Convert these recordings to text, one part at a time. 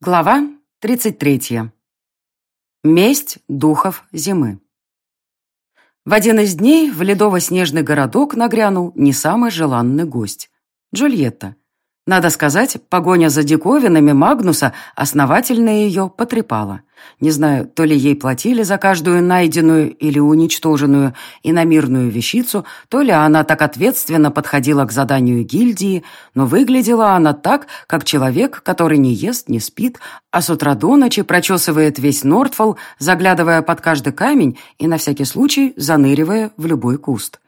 Глава 33. Месть духов зимы. В один из дней в ледово-снежный городок нагрянул не самый желанный гость – Джульетта. Надо сказать, погоня за диковинами Магнуса основательно ее потрепала. Не знаю, то ли ей платили за каждую найденную или уничтоженную иномирную вещицу, то ли она так ответственно подходила к заданию гильдии, но выглядела она так, как человек, который не ест, не спит, а с утра до ночи прочесывает весь Нортфолл, заглядывая под каждый камень и на всякий случай заныривая в любой куст.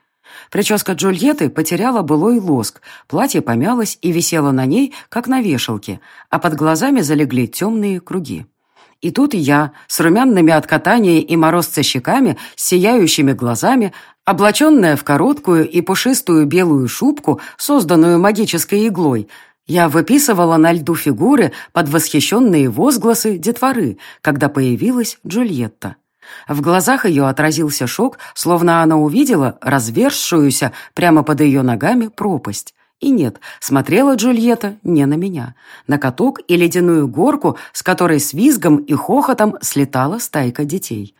Прическа Джульетты потеряла былой лоск, платье помялось и висело на ней, как на вешалке, а под глазами залегли темные круги. И тут я, с румяными от катания и морозца щеками, сияющими глазами, облаченная в короткую и пушистую белую шубку, созданную магической иглой, я выписывала на льду фигуры под восхищенные возгласы детворы, когда появилась Джульетта. В глазах ее отразился шок, словно она увидела разверзшуюся прямо под ее ногами пропасть. И нет, смотрела Джульетта не на меня, на каток и ледяную горку, с которой с визгом и хохотом слетала стайка детей.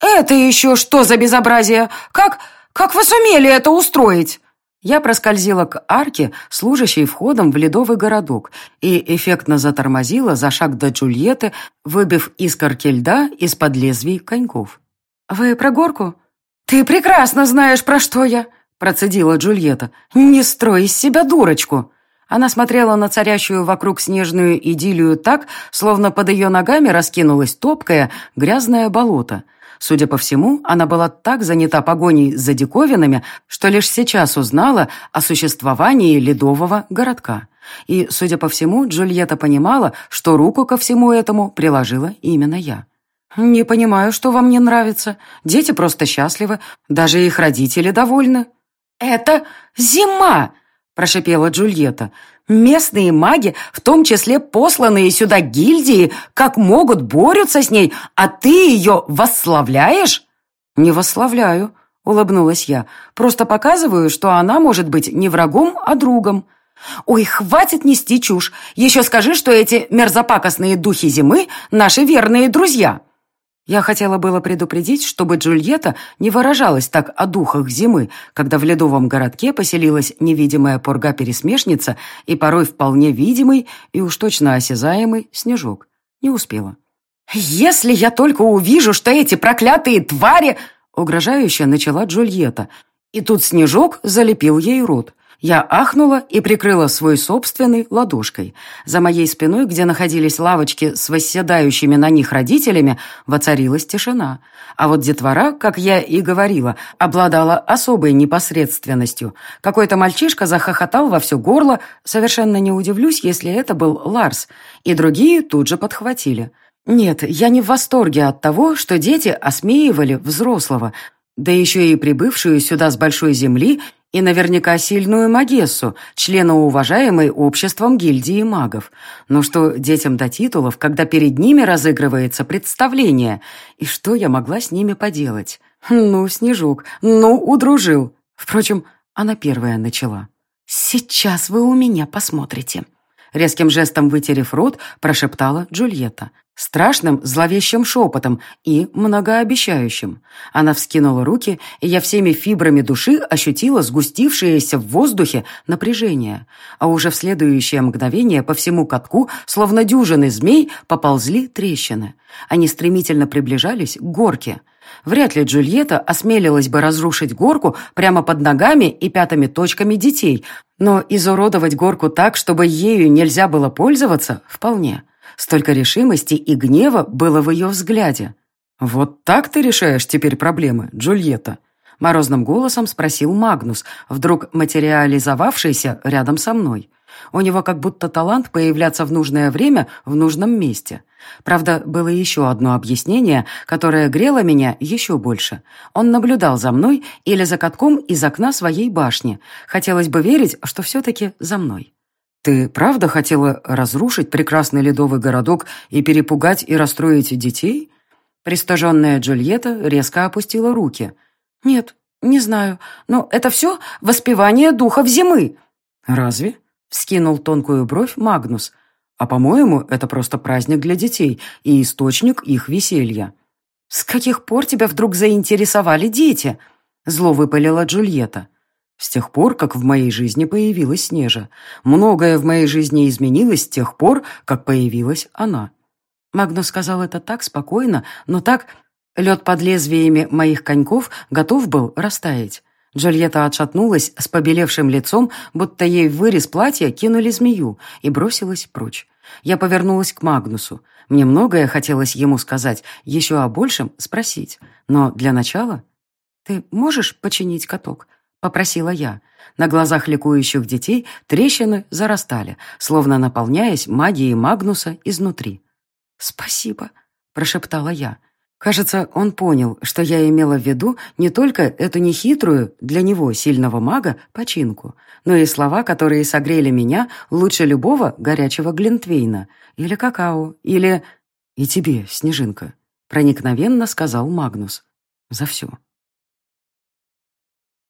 «Это еще что за безобразие? Как... как вы сумели это устроить?» Я проскользила к арке, служащей входом в ледовый городок, и эффектно затормозила за шаг до Джульетты, выбив искорки льда из-под лезвий коньков. «Вы про горку?» «Ты прекрасно знаешь, про что я!» Процедила Джульетта. «Не строй из себя дурочку!» Она смотрела на царящую вокруг снежную идиллию так, словно под ее ногами раскинулось топкое, грязное болото. Судя по всему, она была так занята погоней за диковинами, что лишь сейчас узнала о существовании ледового городка. И, судя по всему, Джульетта понимала, что руку ко всему этому приложила именно я. «Не понимаю, что вам не нравится. Дети просто счастливы, даже их родители довольны». «Это зима!» – прошипела Джульетта. Местные маги, в том числе посланные сюда гильдии, как могут борются с ней, а ты ее восславляешь?» «Не восславляю», — улыбнулась я. «Просто показываю, что она может быть не врагом, а другом». «Ой, хватит нести чушь! Еще скажи, что эти мерзопакостные духи зимы — наши верные друзья!» Я хотела было предупредить, чтобы Джульетта не выражалась так о духах зимы, когда в ледовом городке поселилась невидимая пурга-пересмешница и порой вполне видимый и уж точно осязаемый снежок. Не успела. «Если я только увижу, что эти проклятые твари...» Угрожающе начала Джульетта. И тут снежок залепил ей рот. Я ахнула и прикрыла свой собственный ладошкой. За моей спиной, где находились лавочки с восседающими на них родителями, воцарилась тишина. А вот детвора, как я и говорила, обладала особой непосредственностью. Какой-то мальчишка захохотал во все горло, совершенно не удивлюсь, если это был Ларс, и другие тут же подхватили. Нет, я не в восторге от того, что дети осмеивали взрослого, да еще и прибывшую сюда с большой земли и наверняка сильную Магессу, члена уважаемой обществом гильдии магов. Но что детям до титулов, когда перед ними разыгрывается представление? И что я могла с ними поделать? Ну, Снежок, ну, удружил. Впрочем, она первая начала. «Сейчас вы у меня посмотрите», Резким жестом вытерев рот, прошептала Джульетта. Страшным, зловещим шепотом и многообещающим. Она вскинула руки, и я всеми фибрами души ощутила сгустившееся в воздухе напряжение. А уже в следующее мгновение по всему катку, словно дюжины змей, поползли трещины. Они стремительно приближались к горке. Вряд ли Джульетта осмелилась бы разрушить горку прямо под ногами и пятыми точками детей, но изуродовать горку так, чтобы ею нельзя было пользоваться, вполне. Столько решимости и гнева было в ее взгляде. «Вот так ты решаешь теперь проблемы, Джульетта?» Морозным голосом спросил Магнус, вдруг материализовавшийся рядом со мной. У него как будто талант появляться в нужное время в нужном месте. Правда, было еще одно объяснение, которое грело меня еще больше. Он наблюдал за мной или за катком из окна своей башни. Хотелось бы верить, что все-таки за мной. «Ты правда хотела разрушить прекрасный ледовый городок и перепугать и расстроить детей?» Пристаженная Джульетта резко опустила руки. «Нет, не знаю, но это все воспевание духов зимы». «Разве?» — скинул тонкую бровь Магнус. А по-моему, это просто праздник для детей и источник их веселья». «С каких пор тебя вдруг заинтересовали дети?» Зло выпалила Джульетта. С тех пор, как в моей жизни появилась Снежа. Многое в моей жизни изменилось с тех пор, как появилась она. Магнус сказал это так спокойно, но так... Лед под лезвиями моих коньков готов был растаять. Джульетта отшатнулась с побелевшим лицом, будто ей в вырез платья кинули змею, и бросилась прочь. Я повернулась к Магнусу. Мне многое хотелось ему сказать, еще о большем спросить. Но для начала... «Ты можешь починить каток?» — попросила я. На глазах ликующих детей трещины зарастали, словно наполняясь магией Магнуса изнутри. «Спасибо», — прошептала я. Кажется, он понял, что я имела в виду не только эту нехитрую, для него сильного мага, починку, но и слова, которые согрели меня лучше любого горячего глинтвейна, или какао, или... «И тебе, Снежинка», — проникновенно сказал Магнус. «За все».